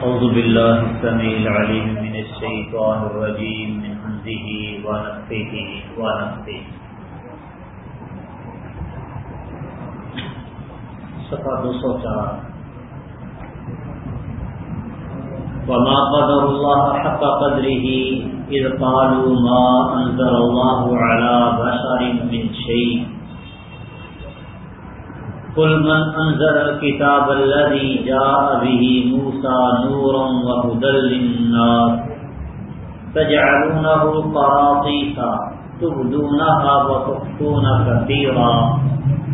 أعوذ بالله السميع العليم من الشيطان الرجيم من همزه ونفخه ونفخه. صفحہ دو سو چار. وما قدر الله حق قدره إذ قالوا ما أنزل الله على بشر من شيء. قل من أنزل الكتاب الذي جاء به موسى نورا وهدى للناس تجعلونه قراطيسا تبدونها وتخفون كثيرا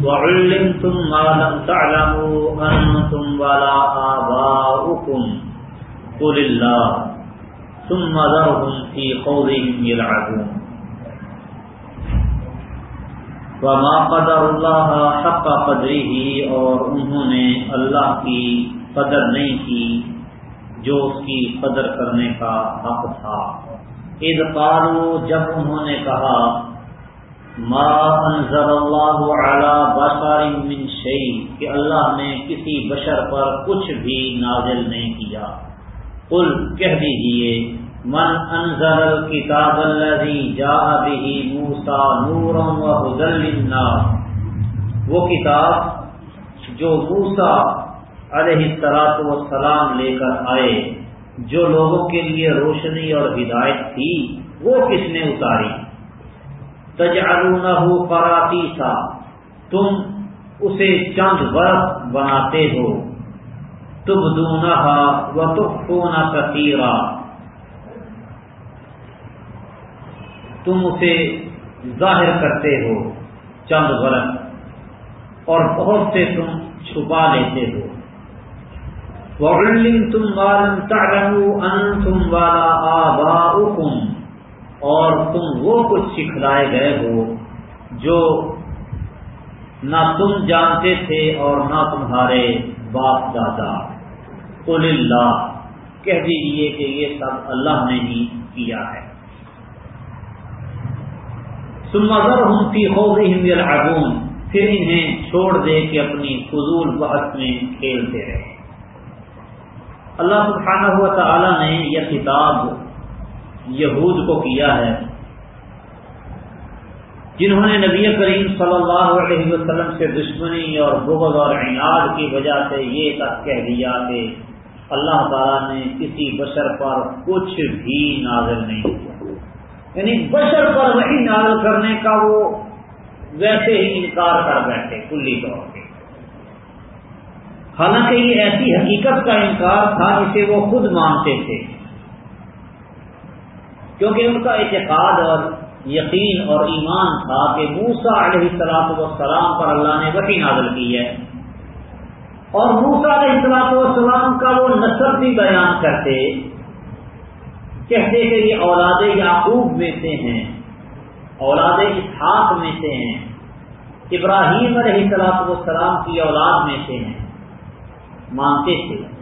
وعلمتم ما لم تعلموا أنتم ولا آباؤكم قل الله ثم ذرهم في قولهم يلعبون وما قدر اللہ حق قدری ہی اور انہوں نے اللہ کی قدر نہیں کی جو اس کی قدر کرنے کا حق تھا۔ عید قالو جب انہوں نے کہا، ما انزل اللہ علی بشر من شیء کہ اللہ نے کسی بشر پر کچھ بھی نازل نہیں کیا۔ قل، کہہ دیجیے من انزل الكتاب الذي جاء به موسى نورا وهدى للناس. وہ کتاب جو موسا علیہ الصلوۃ والسلام لے کر آئے، جو لوگوں کے لیے روشنی اور ہدایت تھی، وہ کس نے اتاری؟ تجعلونه قراطیسا تم اسے چند برف بناتے ہو تبدونها وتخفون كثيرا تم اسے ظاہر کرتے ہو، چند برس اور بہت سے تم چھپا لیتے ہو۔ تم والم تعلموا انتم والا آباؤکم اور تم وہ کچھ سکھلائے گئے ہو جو نہ تم جانتے تھے اور نہ تمہارے باپ دادا۔ قل اللہ، کہہ دیجیے کہ یہ سب اللہ نے ہی کیا ہے۔ سمگر ہوں کی ہو گئی پھر انہیں چھوڑ دے کہ اپنی فضول بحث میں کھیلتے رہے۔ اللہ سبحانہ ہوا تعالی نے یہ کتاب یہود کو کیا ہے۔ جنہوں نے نبی کریم صلی اللہ علیہ وسلم سے دشمنی اور بغض اور عناد کی وجہ سے یہ تک کہہ دیا کہ اللہ تعالیٰ نے کسی بشر پر کچھ بھی نازل نہیں کیا۔ یعنی بشر پر وہی نازل کرنے کا وہ ویسے ہی انکار کر بیٹھے کلی طور پہ۔ حالانکہ یہ ایسی حقیقت کا انکار تھا جسے وہ خود مانتے تھے۔ کیونکہ ان کا اعتقاد اور یقین اور ایمان تھا کہ موسا علیہ السلاط والسلام پر اللہ نے وہی نازل کی ہے۔ اور موسا علیہ السلاط والسلام کا وہ نصب بھی بیان کرتے کہتے کہ یہ اولاد یعقوب میں سے ہیں۔ اولاد اسحاق میں سے ہیں۔ ابراہیم علیہ السلاط والسلام کی اولاد میں سے ہیں۔ مانتے تھے۔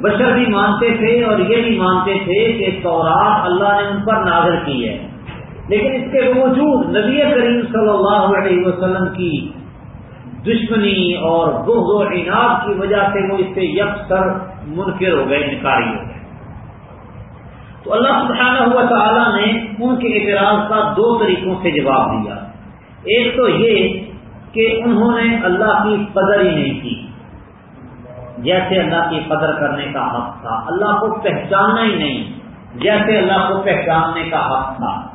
بشر بھی مانتے تھے اور یہ بھی مانتے تھے کہ تورات اللہ نے ان پر نازل کی ہے۔ لیکن اس کے باوجود نبی کریم صلی اللہ علیہ وسلم کی دشمنی اور بغض و عناد کی وجہ سے وہ اس سے یکسر منکر ہو گئے نکاری ہو گئے۔ تو اللہ سبحانہ ہوا تعالیٰ نے ان کے اعتراض کا دو طریقوں سے جواب دیا۔ ایک تو یہ کہ انہوں نے اللہ کی قدر ہی نہیں کی۔ جیسے اللہ کی قدر کرنے کا حق تھا، اللہ کو پہچاننا ہی نہیں، جیسے اللہ کو پہچاننے کا حق تھا۔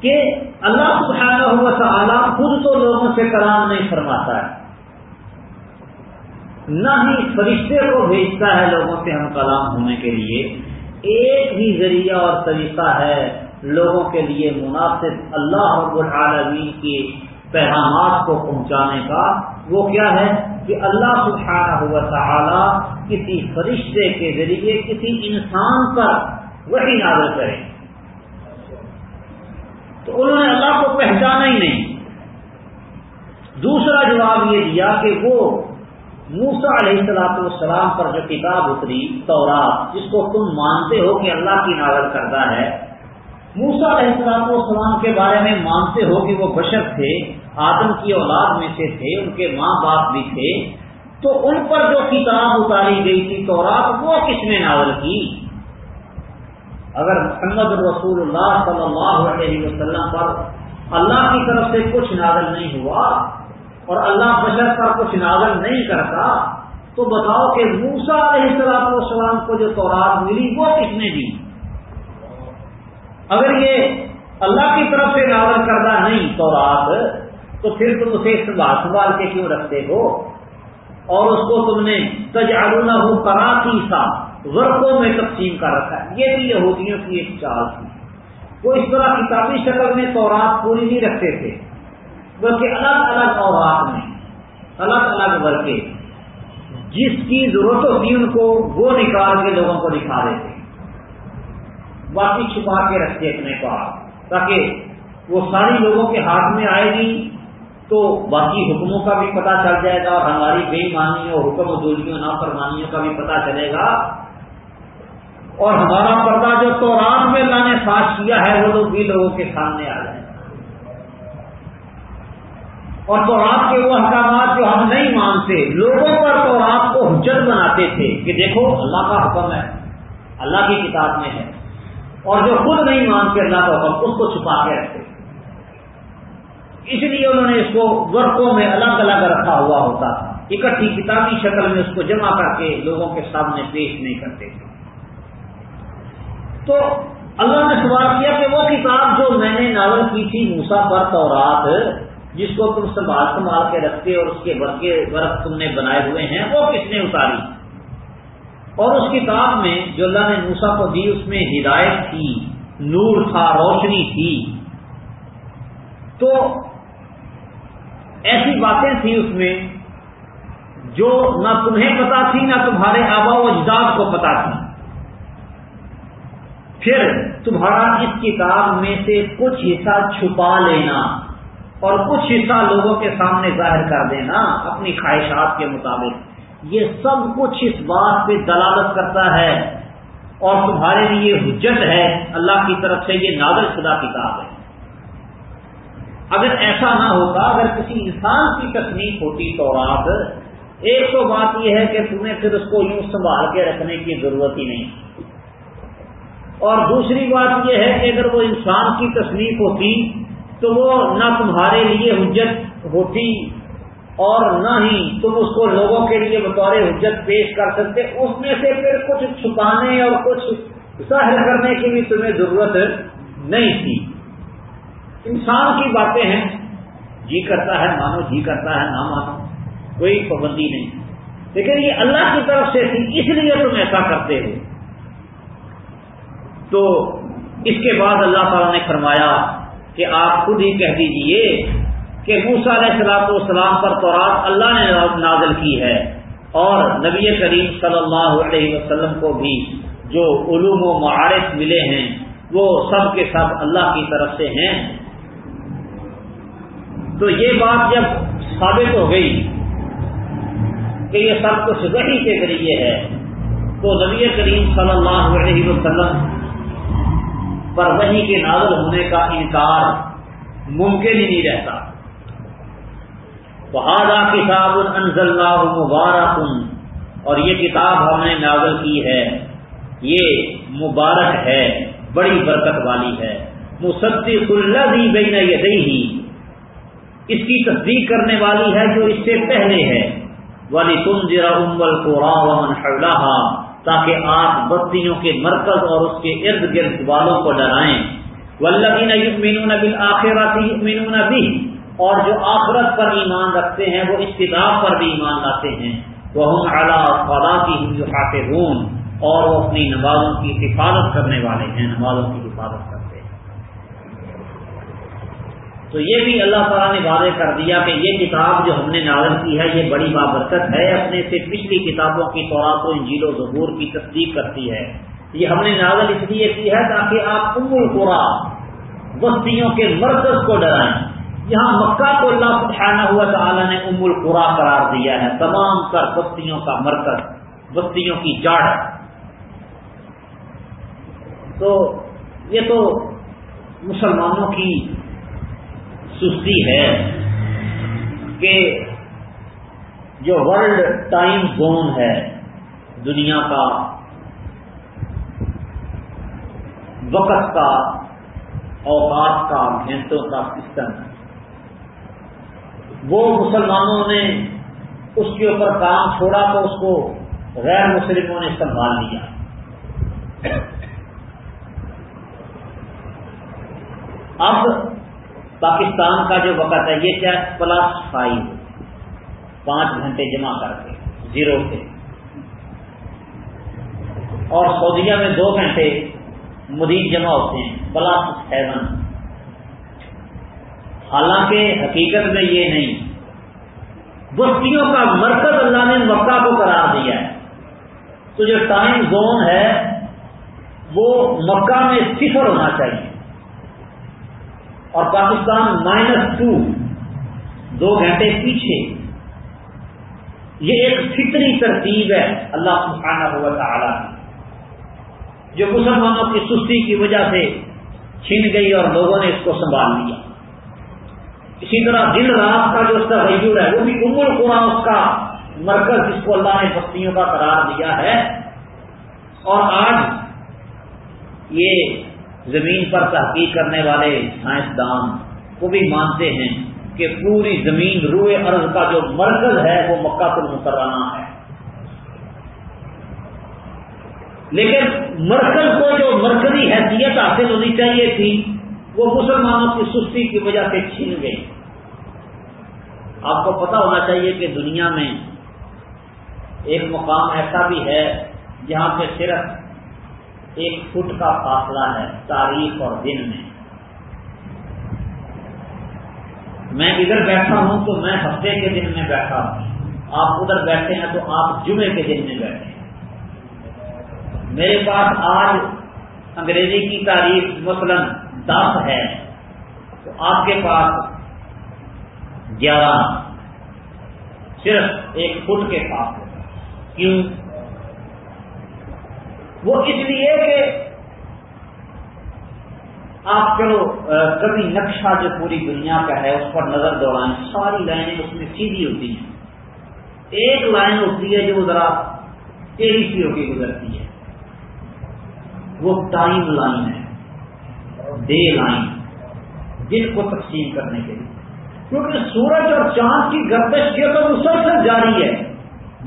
کہ اللہ سبحانہ ہوا تعالیٰ خود تو لوگوں سے کلام نہیں فرماتا ہے۔ نہ ہی فرشتے کو بھیجتا ہے لوگوں سے ہم کلام ہونے کے لیے۔ ایک ہی ذریعہ اور طریقہ ہے لوگوں کے لیے مناسب اللہ رب العالمین کے پیغامات کو پہنچانے کا۔ وہ کیا ہے؟ کہ اللہ سبحانہ ہوا تعالی کسی فرشتے کے ذریعے کسی انسان پر وہی نازل کرے تو انہوں نے اللہ کو پہچانا ہی نہیں۔ دوسرا جواب یہ دیا کہ وہ موسا علیہ السلاط والسلام پر جو کتاب اتری، تورات، جس کو تم مانتے ہو کہ اللہ کی نازل کرتا ہے موسا علیہ السلاط والسلام کے بارے میں مانتے ہو کہ وہ بشر تھے، آدم کی اولاد میں سے تھے، ان کے ماں باپ بھی تھے، تو ان پر جو کتاب اتاری گئی تھی تو رات وہ کس نے نازل کی؟ اگر محمد رسول اللہ صلی اللہ علیہ وسلم پر اللہ کی طرف سے کچھ نازل نہیں ہوا اور اللہ بشر پر کچھ نازل نہیں کرتا، تو بتاؤ کہ موسا علیہ السلام والسلام کو جو تورات ملی، وہ کس نے دی؟ اگر یہ اللہ کی طرف سے نازل کردہ نہیں تورات، تو پھر تم اسے سنبھال سنبھال کے کیوں رکھتے ہو؟ اور اس کو تم نے تجالونا ہو کراتی سا ورقوں میں تقسیم کر رکھا ہے۔ یہ بھی یہودیوں کی ایک چال تھی۔ وہ اس طرح کتابی شکل میں تورات پوری نہیں رکھتے تھے۔ بلکہ الگ الگ اوراق میں، الگ الگ ورقے۔ جس کی ضرورت ہوتی ان کو وہ نکال کے لوگوں کو دکھا دیتے باقی چھپا کے رکھتے اپنے پاس تاکہ وہ ساری لوگوں کے ہاتھ میں آئے گی تو باقی حکموں کا بھی پتہ چل جائے گا اور ہماری بے مانیوں حکم دوریوں نافرمانیوں کا بھی پتہ چلے گا۔ اور ہمارا پردہ جو تو رات میں اللہ نے ساتھ کیا ہے، وہ لوگ بھی لوگوں کے سامنے آ اور تو رات کے وہ احکامات جو ہم نہیں مانتے، لوگوں پر تو رات کو حجت بناتے تھے کہ دیکھو اللہ کا حکم ہے، اللہ کی کتاب میں ہے۔ اور جو خود نہیں مانتے اللہ کا حکم، اس کو چھپا کے رکھتے۔ اس لیے انہوں نے اس کو ورقوں میں الگ الگ رکھا ہوا ہوتا تھا۔ اکٹھی کتابی شکل میں اس کو جمع کر کے لوگوں کے سامنے پیش نہیں کرتے۔ تھے تو اللہ نے سوال کیا کہ وہ کتاب جو میں نے ناول کی تھی موسا پر تورات جس کو تم سنبھال سنبھال کے رکھتے اور اس کے ورقے ورق تم نے بنائے ہوئے ہیں، وہ کس نے اتاری؟ اور اس کتاب میں جو اللہ نے موسا کو دی، اس میں ہدایت تھی، نور تھا، روشنی تھی۔ تو ایسی باتیں تھیں اس میں جو نہ تمہیں پتا تھی، نہ تمہارے آبا و اجداد کو پتا تھی۔ پھر تمہارا اس کتاب میں سے کچھ حصہ چھپا لینا۔ اور کچھ حصہ لوگوں کے سامنے ظاہر کر دینا اپنی خواہشات کے مطابق۔ یہ سب کچھ اس بات پہ دلالت کرتا ہے۔ اور تمہارے لیے حجت ہے۔ اللہ کی طرف سے یہ نازل شدہ کتاب ہے۔ اگر ایسا نہ ہوتا، اگر کسی انسان کی تصنیف ہوتی تو رات، ایک تو بات یہ ہے کہ تمہیں پھر اس کو یوں سنبھال کے رکھنے کی ضرورت ہی نہیں۔ اور دوسری بات یہ ہے کہ اگر وہ انسان کی تصنیف ہوتی تو وہ نہ تمہارے لیے حجت ہوتی اور نہ ہی تم اس کو لوگوں کے لیے بطور حجت پیش کر سکتے۔ اس میں سے پھر کچھ چھپانے اور کچھ ظاہر کرنے کی بھی تمہیں ضرورت نہیں تھی۔ انسان کی باتیں ہیں جی کرتا ہے، مانو جی کرتا ہے، نہ مانو، کوئی پابندی نہیں۔ لیکن یہ اللہ کی طرف سے تھی، اس لیے تم ایسا کرتے ہو۔ تو اس کے بعد اللہ تعالی نے فرمایا کہ آپ خود ہی کہہ دیجیے کہ موسا علیہ السلام والسلام پر تو اللہ نے نازل کی ہے اور نبی کریم صلی اللہ علیہ وسلم کو بھی جو علوم و معارف ملے ہیں وہ سب کے سب اللہ کی طرف سے ہیں۔ تو یہ بات جب ثابت ہو گئی کہ یہ سب کچھ وہی کے ذریعے ہے، تو نبی کریم صلی اللہ علیہ وسلم پر وہی کے نازل ہونے کا انکار ممکن ہی نہیں رہتا۔ بہادا کتاب انزل اللہ مبارک اور یہ کتاب ہم نے نازل کی ہے۔ یہ مبارک ہے، بڑی برکت والی ہے۔ مصدق اللہ بھی بین یدئی اس کی تصدیق کرنے والی ہے جو اس سے پہلے ہے۔ والی تم ذرا امبل کو تاکہ آپ بستیوں کے مرکز اور اس کے ارد گرد والوں کو ڈرائیں۔ ولبین یؤمنون بالآخرات یؤمنون بھی اور جو آخرت پر ایمان رکھتے ہیں، وہ اس کتاب پر بھی ایمان لاتے ہیں۔ وہ ہم اعلیٰ صلاتهم ہوں اور وہ اپنی نمازوں کی حفاظت کرنے والے ہیں، نمازوں کی حفاظت کرتے تو یہ بھی اللہ تعالیٰ نے واضح کر دیا کہ یہ کتاب جو ہم نے نازل کی ہے، یہ بڑی بابرکت ہے۔ اپنے سے پچھلی کتابوں کی طورات و انجیل و ظہور کی تصدیق کرتی ہے۔ یہ ہم نے نازل اس لیے کی ہے تاکہ آپ ام القرا، بستیوں کے مرکز کو ڈرائیں۔ یہاں مکہ کو اللہ سبحانہ ہوا تعالیٰ نے ام القرا قرار دیا ہے۔ تمام تر بستیوں کا مرکز، بستیوں کی جڑ تو یہ تو مسلمانوں کی سستی ہے کہ جو ورلڈ ٹائم زون ہے دنیا کا، وقت کا، اوقات کا، گھنٹوں کا سسٹم، وہ مسلمانوں نے اس کے اوپر کام چھوڑا تو اس کو غیر مسلموں نے سنبھال لیا۔ اب پاکستان کا جو وقت ہے، یہ کیا پلس فائیو۔ پانچ گھنٹے جمع کر کے، زیرو کے اور سعودیہ میں دو گھنٹے مزید جمع ہوتے ہیں پلس سیون۔ حالانکہ حقیقت میں یہ نہیں، بستیوں کا مرکز اللہ نے مکہ کو قرار دیا ہے۔ تو جو ٹائم زون ہے، وہ مکہ میں صفر ہونا چاہیے۔ اور پاکستان مائنس ٹو دو گھنٹے پیچھے. یہ ایک فطری ترتیب ہے اللہ سبحانہ ہوا تعالی کی، جو مسلمانوں کی سستی کی وجہ سے چھن گئی اور لوگوں نے اس کو سنبھال لیا۔ اسی طرح دن رات کا جو اس کا ریجور ہے، وہ بھی عمر قرآن اس کا مرکز جس کو اللہ نے بستیوں کا قرار دیا ہے۔ اور آج یہ زمین پر تحقیق کرنے والے سائنسدان وہ بھی مانتے ہیں کہ پوری زمین روئے ارض کا جو مرکز ہے وہ مکہ کو مکرانہ ہے۔ لیکن مرکز کو جو مرکزی حیثیت حاصل ہونی چاہیے تھی، وہ مسلمانوں کی سستی کی وجہ سے چھین گئی۔ آپ کو پتا ہونا چاہیے کہ دنیا میں ایک مقام ایسا بھی ہے جہاں پہ صرف ایک فٹ کا فاصلہ ہے تاریخ اور دن میں۔ میں ادھر بیٹھا ہوں تو میں ہفتے کے دن میں بیٹھا ہوں۔ آپ ادھر بیٹھے ہیں تو آپ جمعے کے دن میں بیٹھے ہیں۔ میرے پاس آج انگریزی کی تاریخ مثلا دس ہے تو آپ کے پاس گیارہ۔ صرف ایک فٹ کے پاس کیوں؟ وہ اس لیے کہ آپ چلو کبھی نقشہ جو پوری دنیا کا ہے، اس پر نظر دوڑائیں ساری لائنیں اس میں سیدھی ہوتی ہیں۔ ایک لائن ہوتی ہے جو ذرا ٹیڑھی سی ہو کے گزرتی ہے۔ وہ ٹائم لائن ہے ڈے لائن دن کو تقسیم کرنے کے لیے۔ کیونکہ سورج اور چاند کی گردش یہ تو مسلسل جاری ہے۔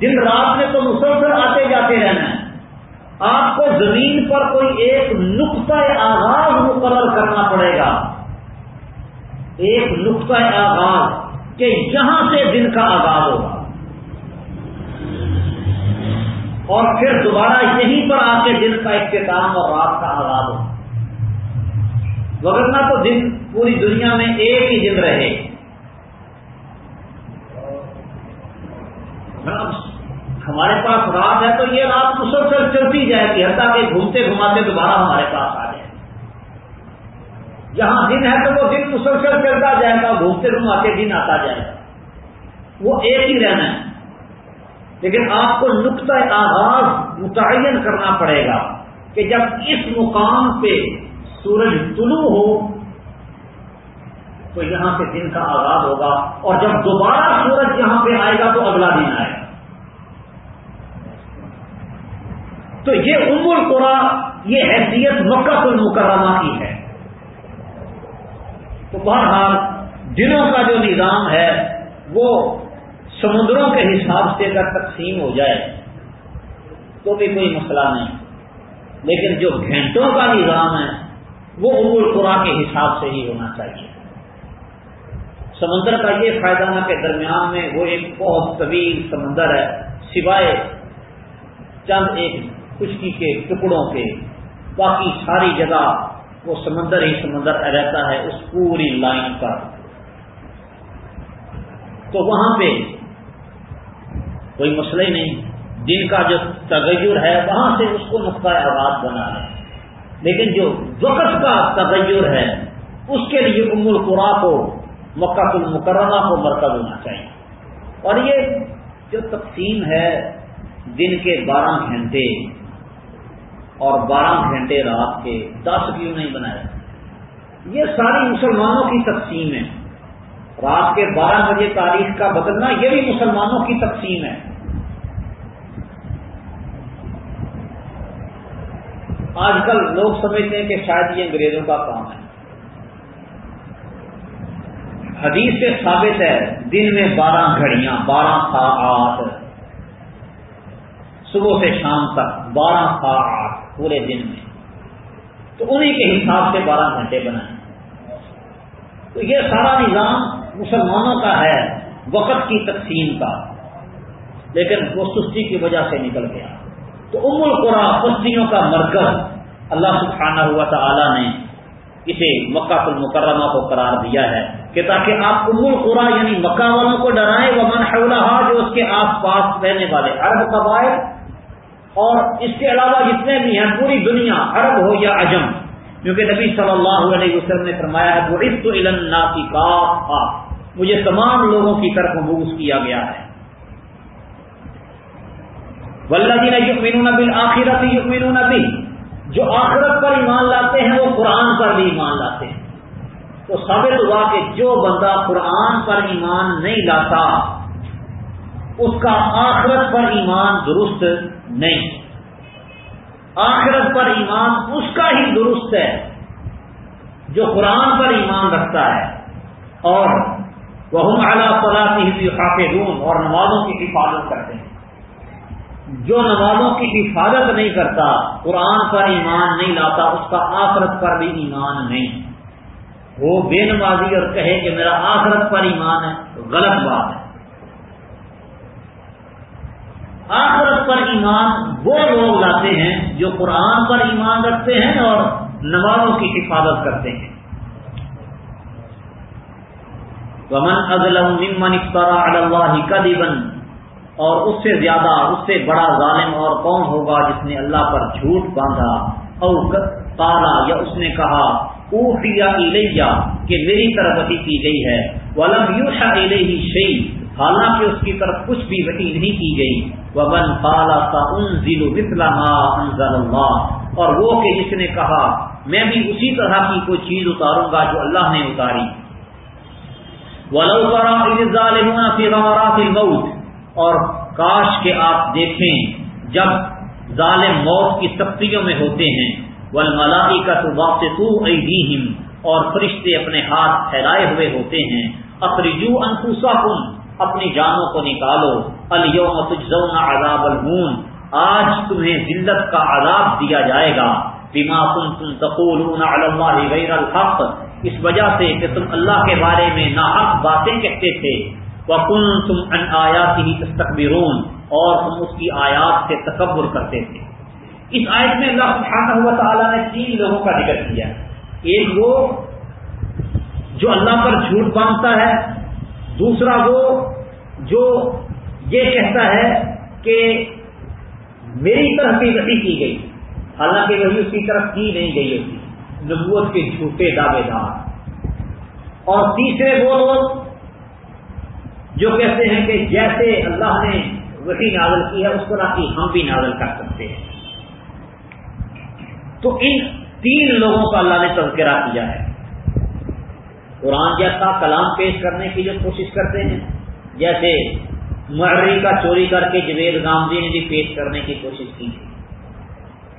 دن رات میں تو مسلسل آتے جاتے رہنا ہے۔ آپ کو زمین پر کوئی ایک نقطۂ آغاز مقرر کرنا پڑے گا۔ ایک نقطۂ آغاز کہ یہاں سے دن کا آغاز ہوگا۔ اور پھر دوبارہ یہیں پر آ کے دن کا اختتام اور رات کا آغاز ہوگا۔ وغیرہ تو دن پوری دنیا میں ایک ہی دن رہے۔ ہمارے پاس رات ہے تو یہ رات مسلسل چلتی جائے گی، حتیٰ کہ گھومتے گھماتے دوبارہ ہمارے پاس آ جائے۔ جہاں دن ہے تو وہ دن مسلسل چلتا جائے گا، گھومتے گھماتے دن آتا جائے گا۔ وہ ایک ہی رہنا ہے۔ لیکن آپ کو نقطۂ آغاز متعین کرنا پڑے گا کہ جب اس مقام پہ سورج طلوع ہو، تو یہاں سے دن کا آغاز ہوگا۔ اور جب دوبارہ سورج یہاں پہ آئے گا تو اگلا دن آئے گا۔ تو یہ ام القرا یہ حیثیت مکہ المکرمہ کی ہے۔ تو بہرحال دنوں کا جو نظام ہے، وہ سمندروں کے حساب سے اگر تقسیم ہو جائے، تو بھی کوئی مسئلہ نہیں۔ لیکن جو گھنٹوں کا نظام ہے، وہ ام القرا کے حساب سے ہی ہونا چاہیے۔ سمندر کا یہ فائدہ نہ کہ درمیان میں وہ ایک بہت طویل سمندر ہے، سوائے چند ایک خشکی کے ٹکڑوں کے باقی ساری جگہ وہ سمندر ہی سمندر رہتا ہے، اس پوری لائن پر۔ تو وہاں پہ کوئی مسئلہ ہی نہیں۔ دن کا جو تغیر ہے، وہاں سے اس کو نقطۂ آباد بنا ہے۔ لیکن جو وقت کا تغیر ہے، اس کے لیے ام القرا کو، مکہ المکرمہ کو مرکز ہونا چاہیے۔ اور یہ جو تقسیم ہے، دن کے بارہ گھنٹے اور بارہ گھنٹے رات کے دس کیوں نہیں بنایا۔ یہ ساری مسلمانوں کی تقسیم ہے۔ رات کے بارہ بجے تاریخ کا بدلنا یہ بھی مسلمانوں کی تقسیم ہے۔ آج کل لوگ سمجھتے ہیں کہ شاید یہ انگریزوں کا کام ہے۔ حدیث سے ثابت ہے، دن میں بارہ گھڑیاں، بارہ ساعت صبح سے شام تک بارہ ساعت پورے دن میں۔ تو انہیں کے حساب سے بارہ گھنٹے بنائے تو یہ سارا نظام مسلمانوں کا ہے، وقت کی تقسیم کا۔ لیکن وہ سستی کی وجہ سے نکل گیا۔ تو ام القرا بستیوں کا مرکز اللہ سبحانہ ہوا تعالی نے اسے مکہ المکرمہ کو قرار دیا ہے کہ تاکہ آپ ام القرا یعنی مکہ والوں کو ڈرائیں وہ من جو اس کے آس پاس رہنے والے عرب قبائل اور اس کے علاوہ جتنے بھی ہیں، پوری دنیا عرب ہو یا عجم، کیونکہ نبی صلی اللہ علیہ وسلم نے فرمایا ہے وہ عزت اللہ کی کا مجھے تمام لوگوں کی طرف مبوس کیا گیا ہے۔ ولدین یقمین بل آخرت یقمین بھی جو آخرت پر ایمان لاتے ہیں، وہ قرآن پر بھی ایمان لاتے ہیں۔ تو ثابت ہوا کہ جو بندہ قرآن پر ایمان نہیں لاتا، اس کا آخرت پر ایمان درست نہیں۔ آخرت پر ایمان اس کا ہی درست ہے جو قرآن پر ایمان رکھتا ہے۔ اور وہ اعلیٰ فلاں حافظ اور نمازوں کی حفاظت کرتے ہیں۔ جو نمازوں کی حفاظت نہیں کرتا، قرآن پر ایمان نہیں لاتا، اس کا آخرت پر بھی ایمان نہیں۔ وہ بے نمازی اور کہے کہ میرا آخرت پر ایمان ہے، غلط بات ہے۔ آخرت پر ایمان وہ لوگ لاتے ہیں جو قرآن پر ایمان رکھتے ہیں اور نمازوں کی حفاظت کرتے ہیں۔ ومن ممن افطرا اللہ اور اس سے زیادہ اس سے بڑا ظالم اور کون ہوگا جس نے اللہ پر جھوٹ باندھا اور تالا یا اس نے کہا اوفیا الیہ کہ میری طرف کی گئی ہے۔ ولم یوشا الیہ شیء حالانکہ اس کی طرف کچھ بھی وحی نہیں کی گئی۔ وبن پالا کا ان ضلع اللہ اور وہ کہ جس نے کہا، میں بھی اسی طرح کی کوئی چیز اتاروں گا جو اللہ نے اتاری۔ اور کاش کے آپ دیکھیں جب ظالم موت کی سختیوں میں ہوتے ہیں۔ ول ملائی کا تو واپس اور فرشتے اپنے ہاتھ پھیلائے ہوئے ہوتے ہیں۔ اخرجو انفوسا اپنی جانوں کو نکالو۔ الوم تجزون عذاب المون آج تمہیں ذلت کا عذاب دیا جائے گا۔ بما کنتم تقولون علی اللہ غیر الحق۔ اس وجہ سے کہ تم اللہ کے بارے میں ناحق باتیں کہتے تھے۔ وَكُنْتُمْ عَنْ آيَاتِهِ تَسْتَكْبِرُونَ۔ اور تم اس کی آیات سے تکبر کرتے تھے۔ اس آیت میں اللہ سبحانہ و تعالی نے تین لوگوں کا ذکر کیا۔ ایک وہ جو اللہ پر جھوٹ باندھتا ہے۔ دوسرا وہ جو یہ کہتا ہے کہ میری طرف بھی وہی کی گئی۔ حالانکہ وہی اس کی طرف کی نہیں گئی ہوتی۔ نبوت کے جھوٹے دعوے دار۔ اور تیسرے وہ لوگ جو کہتے ہیں کہ جیسے اللہ نے وہی نازل کی ہے، اس طرح کی ہم بھی نازل کر سکتے ہیں۔ تو ان تین لوگوں کا اللہ نے تذکرہ کیا ہے۔ قرآن جیسا کلام پیش کرنے کی جو کوشش کرتے ہیں، جیسے مرری کا چوری کر کے جوید گاندھی نے بھی پیش کرنے کی کوشش کی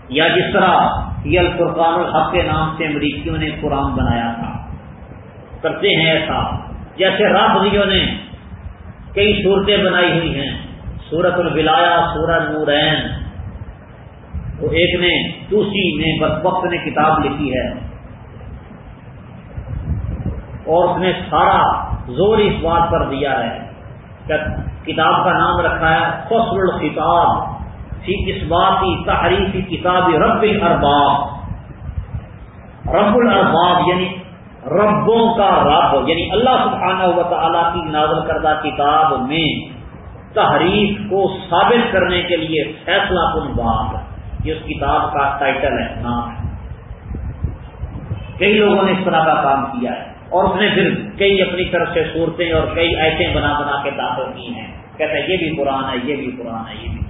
یا جس طرح یہ الفرقان الحق کے نام سے امریکیوں نے قرآن بنایا تھا۔ کرتے ہیں ایسا۔ جیسے رابطیوں نے کئی صورتیں بنائی ہوئی ہیں۔ سورت البلایا سورت نورین۔ وہ ایک نے دوسری نے بس وقت نے کتاب لکھی ہے۔ اور اس نے سارا زور اس بات پر دیا ہے کتاب کا نام رکھا ہے، فصل الخطاب، فی اس بات کی تحریفی کتاب رب الارباب۔ رب الارباب یعنی ربوں کا رب یعنی اللہ سبحانہ و تعالیٰ کی نازل کردہ کتاب میں تحریف کو ثابت کرنے کے لیے فیصلہ کن بات۔ یہ اس کتاب کا ٹائٹل ہے، نام ہے۔ کئی لوگوں نے اس طرح کا کام کیا ہے۔ اور اس نے پھر کئی اپنی طرف سے صورتیں اور کئی ایسے بنا بنا کے داخل کی ہیں۔ کہتے ہیں یہ بھی قرآن ہے، یہ بھی قرآن ہے، یہ بھی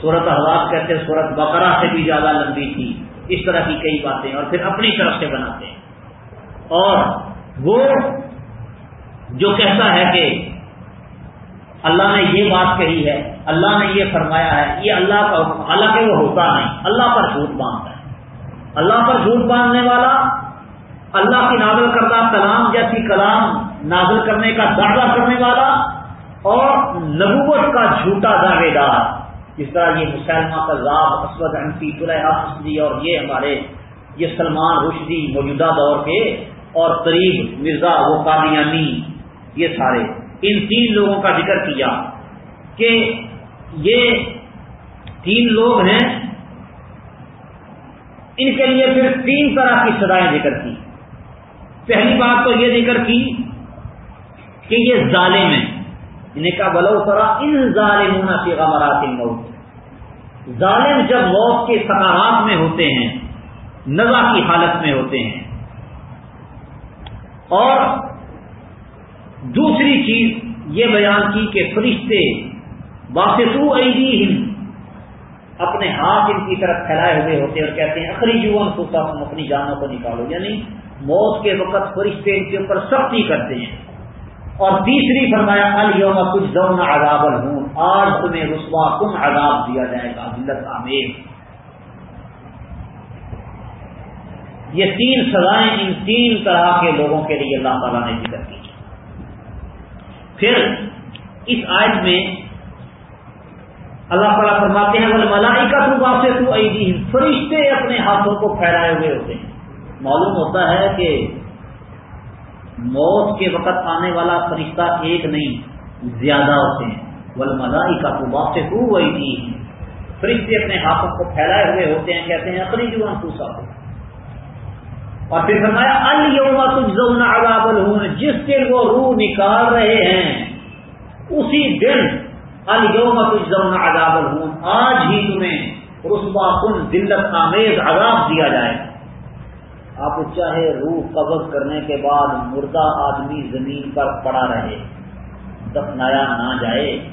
سورت حالات کہتے ہیں سورت بقرہ سے بھی زیادہ لمبی تھی۔ اس طرح کی کئی باتیں اور پھر اپنی طرف سے بناتے ہیں۔ اور وہ جو کہتا ہے کہ اللہ نے یہ بات کہی ہے، اللہ نے یہ فرمایا ہے، یہ اللہ کا، حالانکہ وہ ہوتا نہیں، اللہ پر جھوٹ باندھتا ہے۔ اللہ پر جھوٹ باندھنے والا اللہ کی نازل کردہ کلام جیسی کلام نازل کرنے کا دعویٰ کرنے والا اور نبوت کا جھوٹا دعوے دار۔ جس طرح یہ مسلمہ کذاب اسود انسی طلحہ اور یہ ہمارے، یہ سلمان رشدی موجودہ دور کے اور قریب مرزا وہ قادیانی، یہ سارے۔ ان تین لوگوں کا ذکر کیا کہ یہ تین لوگ ہیں۔ ان کے لیے پھر تین طرح کی سزائیں ذکر کی۔ پہلی بات تو یہ ذکر کی کہ یہ ظالم ہیں۔ انہیں کا بلو سرا ان ظالمون کی غمرات موت ظالم جب موت کے سکارات میں ہوتے ہیں نزا کی حالت میں ہوتے ہیں۔ اور دوسری چیز یہ بیان کی کہ فرشتے باسو ایدی اپنے ہاتھ ان کی طرف پھیلائے ہوئے ہوتے ہیں اور کہتے ہیں اخری جیون کو تم اپنی جانوں کو نکالو. یعنی موت کے وقت فرشتے ان کے اوپر سختی کرتے ہیں۔ اور تیسری فرمایا الوم کچھ زون عذابل ہوں آج تمہیں رسوا کم عذاب دیا جائے گا۔ ذلت آمیز یہ تین سزائیں ان تین طرح کے لوگوں کے لیے اللہ تعالیٰ نے ذکر کی۔ پھر اس آیت میں اللہ تعالیٰ فرماتے ہیں ملائی کا تو آپ سے تو فرشتے اپنے ہاتھوں کو پھیلائے ہوئے ہوتے ہیں۔ معلوم ہوتا ہے کہ موت کے وقت آنے والا فرشتہ ایک نہیں، زیادہ ہوتے ہیں۔ بل ملائی کا تو باپ سے تو عیدی فرشتے اپنے ہاتھوں کو پھیلائے ہوئے ہوتے ہیں، کہتے ہیں اپنی جو انسوسا ہو اور پھر فرمایا الما تجزون عذاب الہون۔ جس دن وہ روح نکال رہے ہیں، اسی دن الما تجزون عذاب الہون۔ آج ہی تمہیں رسوا کن دلت آمیز عذاب دیا جائے۔ گا آپ چاہے روح قبض کرنے کے بعد مردہ آدمی زمین پر پڑا رہے، دفنایا نہ جائے،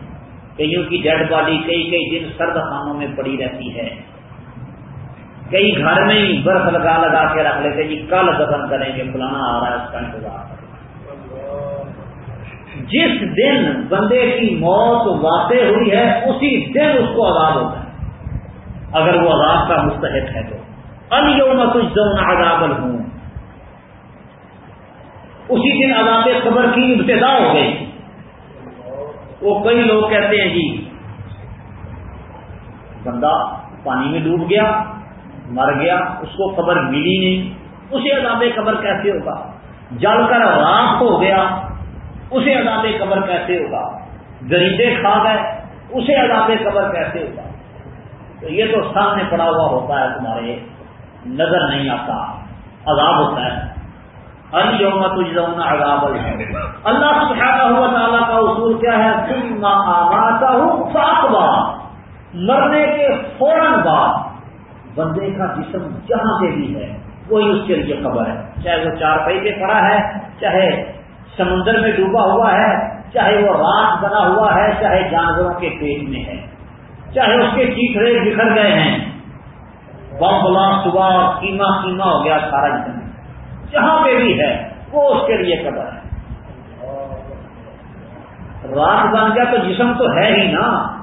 کئیوں کی ڈیڈ باڈی کئی کئی دن سرد خانوں میں پڑی رہتی ہے۔ کئی گھر میں ہی برف لگا لگا کے رکھ لیتے جی کل دفن کریں گے، فلانا آ رہا ہے اس کا انتظار۔ جس دن بندے کی موت واقع ہوئی ہے، اسی دن اس کو آزاد ہوتا ہے۔ اگر وہ عذاب کا مستحق ہے تو۔ الوم کچھ عذاب ہوں اسی دن عذاب قبر کی ابتدا ہو گئی۔ وہ کئی لوگ کہتے ہیں جی بندہ پانی میں ڈوب گیا، مر گیا، اس کو قبر ملی نہیں۔ اسے عذاب قبر کیسے ہوگا؟ جل کر راک ہو گیا، اسے عذاب قبر کیسے ہوگا؟ گریبے کھا گئے، اسے عذاب قبر کیسے ہوگا؟ تو یہ تو سامنے پڑا ہوا ہوتا ہے تمہارے نظر نہیں آتا۔ عذاب ہوتا ہے۔ الومت عذاب اللہ سبحانہ ہوا تعالیٰ کا اصول کیا ہے؟ مرنے کے فوراً بعد بندے کا جسم جہاں سے بھی ہے، وہی اس کے لیے خبر ہے۔ چاہے وہ چار پہ پڑا ہے، چاہے سمندر میں ڈوبا ہوا ہے، چاہے وہ رات بنا ہوا ہے، چاہے جانوروں کے پیٹ میں ہے۔ چاہے اس کے چیٹڑے بکھر گئے ہیں۔ بم بلا صبح کیما کیما ہو گیا سارا جسم۔ جہاں پہ بھی ہے، وہ اس کے لیے خبر ہے۔ رات بن گیا تو جسم تو ہے ہی نا۔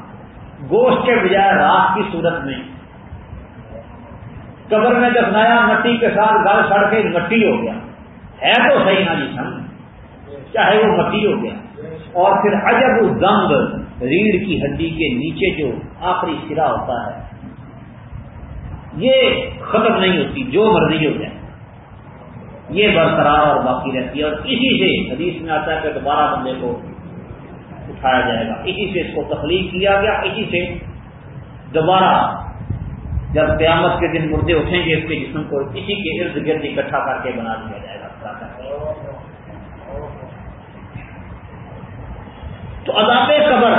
گوشت کے بجائے رات کی صورت میں قبر میں دفنایا مٹی کے ساتھ گل سڑ کے مٹی ہو گیا۔ ہے تو صحیح نا جی سن چاہے وہ مٹی ہو گیا۔ اور پھر عجب دنگ ریڑھ کی ہڈی کے نیچے جو آخری سرا ہوتا ہے۔ یہ ختم نہیں ہوتی، جو مرضی ہو جائے۔ یہ برقرار اور باقی رہتی ہے۔ اور اسی سے حدیث میں آتا ہے کہ دوبارہ بندے کو اٹھایا جائے گا۔ اسی سے اس کو تخلیق کیا گیا۔ اسی سے دوبارہ جب قیامت کے دن مردے اٹھیں گے، اس کے جسم کو اسی کے ارد گرد اکٹھا کر کے بنا دیا جائے گا۔ تو عذاب قبر،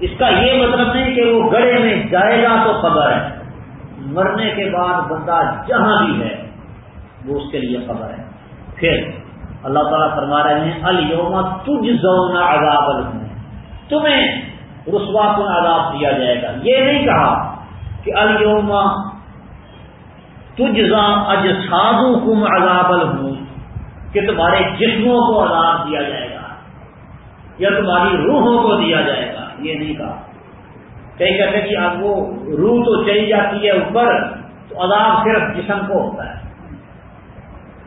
اس کا یہ مطلب نہیں کہ وہ گڑے میں جائے گا تو خبر ہے۔ مرنے کے بعد بندہ جہاں بھی ہے، وہ اس کے لیے خبر ہے۔ پھر اللہ تعالیٰ فرما رہے ہیں الوما تجھ زونا عذاب تمہیں رسوا کن عذاب دیا جائے گا۔ یہ نہیں کہا کہ الما تجزا اجساد کم عذاب الحمود کہ تمہارے جسموں کو عذاب دیا جائے گا یا تمہاری روحوں کو دیا جائے گا۔ یہ نہیں کہا۔ کئی کہتے کہ اب وہ روح تو چلی جاتی ہے اوپر، تو عذاب صرف جسم کو ہوتا ہے۔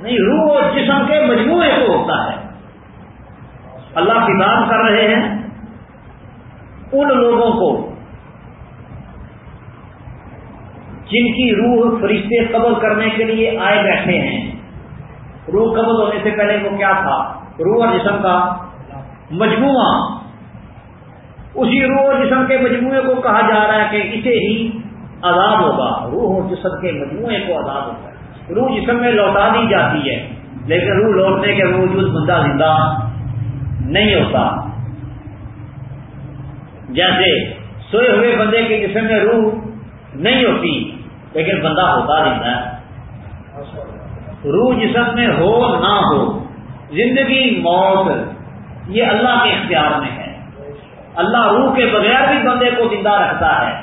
نہیں، روح اور جسم کے مجموعے کو ہوتا ہے۔ اللہ کتاب کر رہے ہیں ان لوگوں کو جن کی روح فرشتے قبل کرنے کے لیے آئے بیٹھے ہیں۔ روح قبل ہونے سے پہلے وہ کیا تھا؟ روح اور جسم کا مجموعہ۔ اسی روح اور جسم کے مجموعے کو کہا جا رہا ہے کہ اسے ہی عذاب ہوگا۔ روح اور جسم کے مجموعے کو عذاب ہوگا۔ روح جسم میں لوٹا دی جاتی ہے، لیکن روح لوٹنے کے باوجود بندہ زندہ نہیں ہوتا۔ جیسے سوئے ہوئے بندے کے جسم میں روح نہیں ہوتی، لیکن بندہ ہوتا رہتا ہے۔ روح جسم میں ہو نہ ہو، زندگی، موت، یہ اللہ کے اختیار میں ہے۔ اللہ روح کے بغیر بھی بندے کو زندہ رکھتا ہے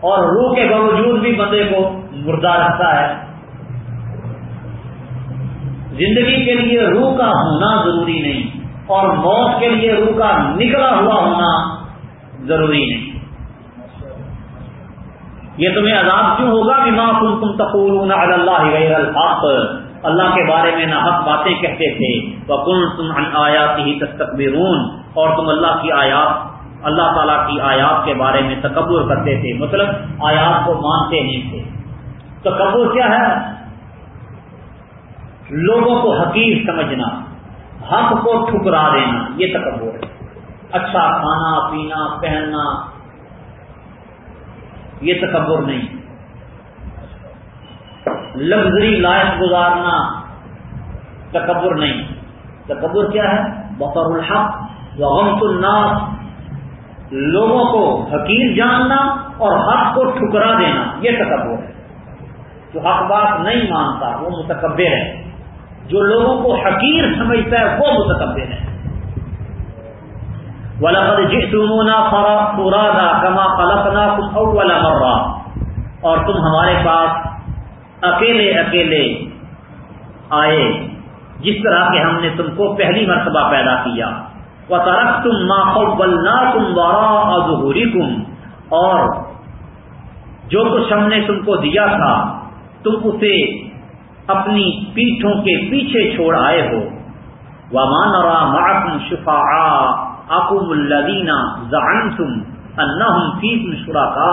اور روح کے باوجود بھی بندے کو مردہ رکھتا ہے۔ زندگی کے لیے روح کا ہونا ضروری نہیں اور موت کے لیے روح کا نکلا ہوا ہونا ضروری نہیں۔ یہ تمہیں عذاب کیوں ہوگا؟ کہ کن تم تقول اللہ غیر الحق۔ اللہ کے بارے میں نہ حق باتیں کہتے تھے۔ وہ کن تم آیات ہی تستقبرون اور تم اللہ کی آیات، اللہ تعالیٰ کی آیات کے بارے میں تکبر کرتے تھے۔ مطلب آیات کو مانتے نہیں تھے۔ تکبر کیا ہے؟ لوگوں کو حقیق سمجھنا، حق کو ٹھکرا دینا، یہ تکبر ہے۔ اچھا کھانا، پینا، پہننا، یہ تکبر نہیں۔ لگژری لائف گزارنا، تکبر نہیں۔ تکبر کیا ہے؟ بطور الحق۔ وغمت الناس لوگوں کو حقیر جاننا اور حق کو ٹھکرا دینا، یہ تکبر ہے۔ جو حق بات نہیں مانتا، وہ متکبر ہے۔ جو لوگوں کو حقیر سمجھتا ہے، وہ متکبر ہے۔ ولقد جئتمونا فرادا كما خلقناكم اول مره اور تم ہمارے پاس اکیلے اکیلے آئے، جس طرح کہ ہم نے تم کو پہلی مرتبہ پیدا کیا۔ وتركتم ما خولناكم وراء ظهوركم اور جو کچھ ہم نے تم کو دیا تھا، تم اسے اپنی پیٹھوں کے پیچھے چھوڑ آئے ہو۔ ومان را معكم شفعاء اکم الدینہ زان تم انہم شرکا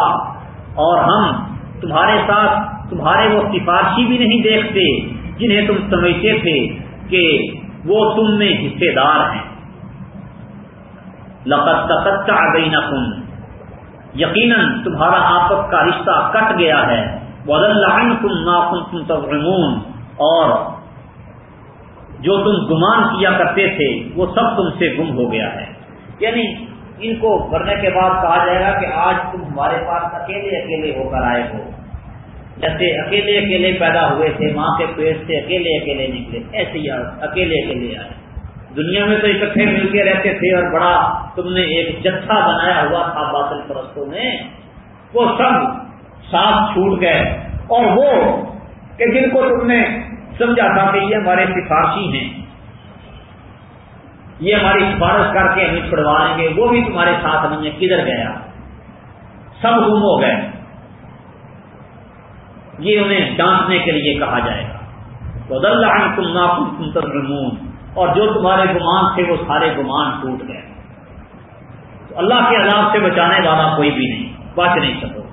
اور ہم تمہارے ساتھ تمہارے وہ سفارشی بھی نہیں دیکھتے، جنہیں تم سمجھتے تھے کہ وہ تم میں حصے دار ہیں۔ لقت تقطع بینکم۔ یقیناً تمہارا آپس کا رشتہ کٹ گیا ہے۔ تظلمون اور جو تم گمان کیا کرتے تھے، وہ سب تم سے گم ہو گیا ہے۔ یعنی ان کو کرنے کے بعد کہا جائے گا کہ آج تم ہمارے پاس اکیلے اکیلے ہو کر آئے ہو۔ جیسے اکیلے اکیلے پیدا ہوئے تھے، ماں کے پیٹ سے اکیلے اکیلے نکلے ایسے ہی اکیلے اکیلے آئے۔ دنیا میں تو اکٹھے مل کے رہتے تھے اور بڑا تم نے ایک جتھا بنایا ہوا تھا باطل پرستوں میں، وہ سب ساتھ چھوٹ گئے۔ اور وہ کہ جن کو تم نے سمجھا تھا کہ یہ ہمارے سفارشی ہیں، یہ ہماری سفارش کر کے ہمیں چھڑوا لیں گے، وہ بھی تمہارے ساتھ نہیں ہے، کدھر گیا؟ سب گم ہو گئے۔ یہ انہیں ڈانٹنے کے لیے کہا جائے گا۔ بدل تم اور جو تمہارے گمان تھے وہ سارے گمان ٹوٹ گئے۔ تو اللہ کے عذاب سے بچانے والا کوئی بھی نہیں، بچ نہیں سکو۔